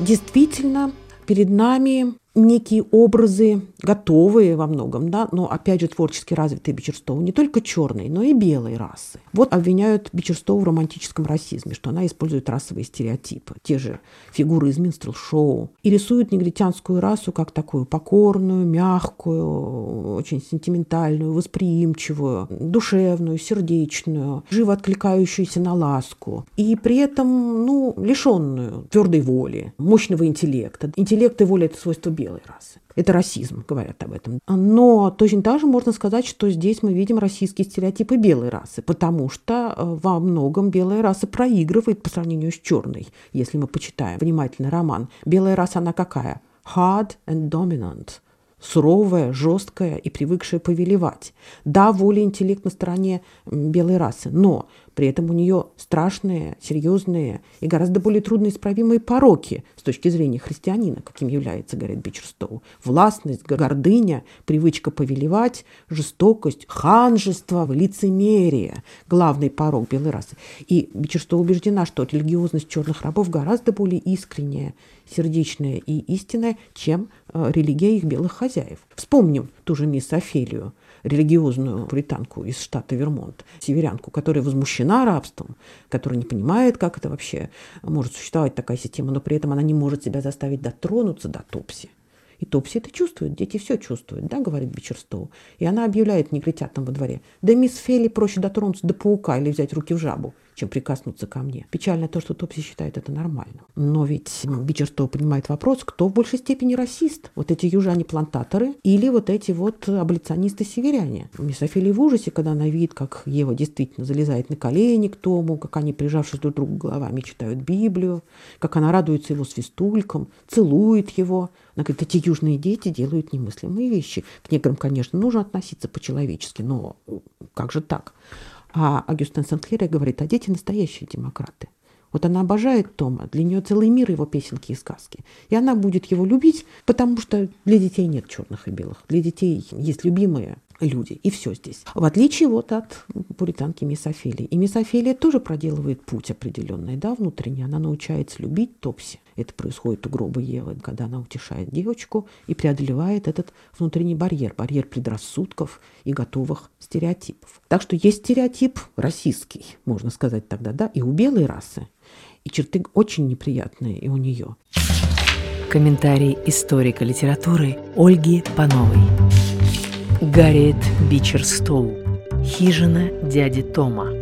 действительно перед нами некие образы, готовые во многом, да, но опять же творчески развитые Бичерстоу, не только черной, но и белой расы. Вот обвиняют Бичерстоу в романтическом расизме, что она использует расовые стереотипы, те же фигуры из минстрел-шоу, и рисует негритянскую расу как такую покорную, мягкую, очень сентиментальную, восприимчивую, душевную, сердечную, живо откликающуюся на ласку, и при этом, ну, лишенную твердой воли, мощного интеллекта. Интеллект и воля – это свойство белой расы. Это расизм, говорят об этом. Но точно так же можно сказать, что здесь мы видим российские стереотипы белой расы, потому что э, во многом белая раса проигрывает по сравнению с черной, если мы почитаем внимательно роман. Белая раса, она какая? Hard and dominant – суровая, жесткая и привыкшая повелевать. Да, воля и интеллект на стороне белой расы, но при этом у нее страшные, серьезные и гораздо более трудноисправимые пороки с точки зрения христианина, каким является, говорит Бичерстоу. Властность, гордыня, привычка повелевать, жестокость, ханжество, лицемерие – главный порог белой расы. И Бичерстоу убеждена, что религиозность черных рабов гораздо более искренняя, сердечная и истинная, чем э, религия их белых хозяев. Вспомним ту же мисс Офелию – религиозную британку из штата Вермонт, северянку, которая возмущена рабством, которая не понимает, как это вообще может существовать такая система, но при этом она не может себя заставить дотронуться до Топси. И Топси это чувствует, дети все чувствуют, да, говорит Бичерстоу. И она объявляет негритятам во дворе, да мисс Фелли проще дотронуться до паука или взять руки в жабу чем прикоснуться ко мне. Печально то, что Топси считает это нормальным. Но ведь Бичерстоу понимает вопрос, кто в большей степени расист? Вот эти южане-плантаторы или вот эти вот аболиционисты-северяне? Мисс Офелия в ужасе, когда она видит, как Ева действительно залезает на колени к Тому, как они, прижавшись друг к другу головами, читают Библию, как она радуется его свистулькам, целует его. Она говорит, эти южные дети делают немыслимые вещи. К неграм, конечно, нужно относиться по-человечески, но как же так? А Агюстен Сенклер говорит, а дети настоящие демократы. Вот она обожает Тома, для нее целый мир его песенки и сказки. И она будет его любить, потому что для детей нет черных и белых. Для детей есть любимые люди, и все здесь. В отличие вот от пуританки Мисс Офелии. И Мисс Офелия тоже проделывает путь определенный, да, внутренний. Она научается любить Топси. Это происходит у гроба Евы, когда она утешает девочку и преодолевает этот внутренний барьер, барьер предрассудков и готовых стереотипов. Так что есть стереотип российский, можно сказать тогда, да, и у белой расы, и черты очень неприятные и у нее. Комментарий историка литературы Ольги Пановой. Гарриет Бичерстоу. Хижина дяди Тома.